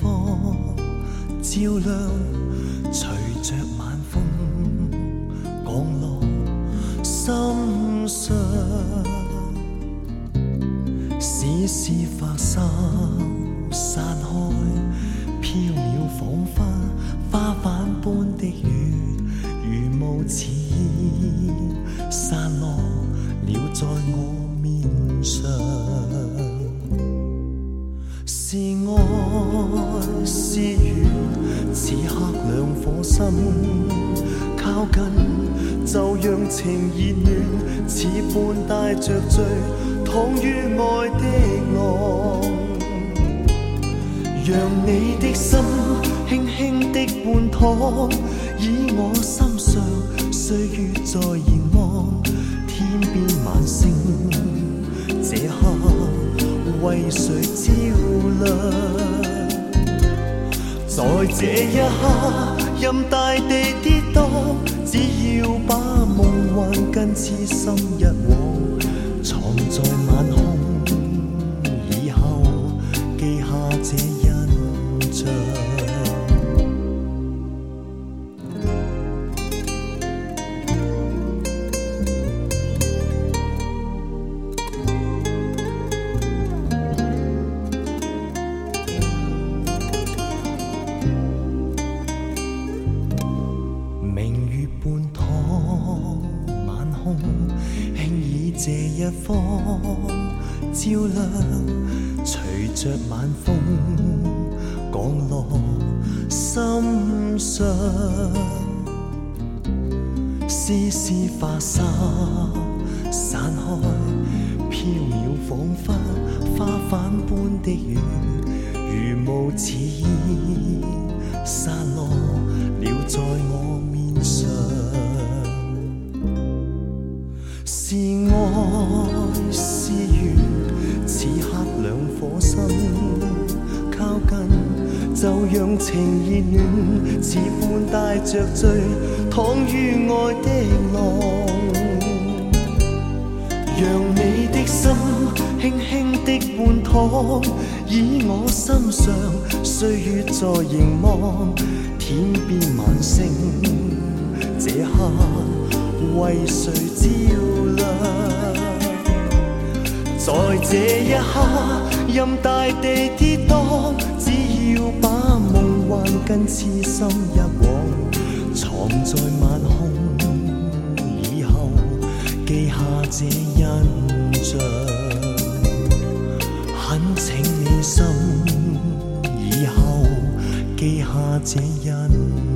方照亮，随着晚风降落心上，丝丝发梢。是爱是缘，此刻两颗心靠近，就让情热暖，似伴带着醉，躺于爱的浪。让你的心轻轻的半躺，倚我心上，岁月在演。为谁照亮？在这一刻，任大地跌宕，只要把梦幻跟痴心一往，藏在晚。这一方照亮，随着晚风降落心上，丝丝发梢散开，飘渺仿佛花瓣般的雨，如雾似烟。是爱是缘，此刻两颗心靠近，就让情意暖，似般带着醉，躺于爱的浪。让你的心轻轻的半躺，倚我心上，岁月在凝望，天边晚星，这刻。为谁照亮？在这一刻，任大地跌宕，只要把梦幻跟痴心一往，藏在晚空以后，记下这印象。恳请你心以后，记下这印。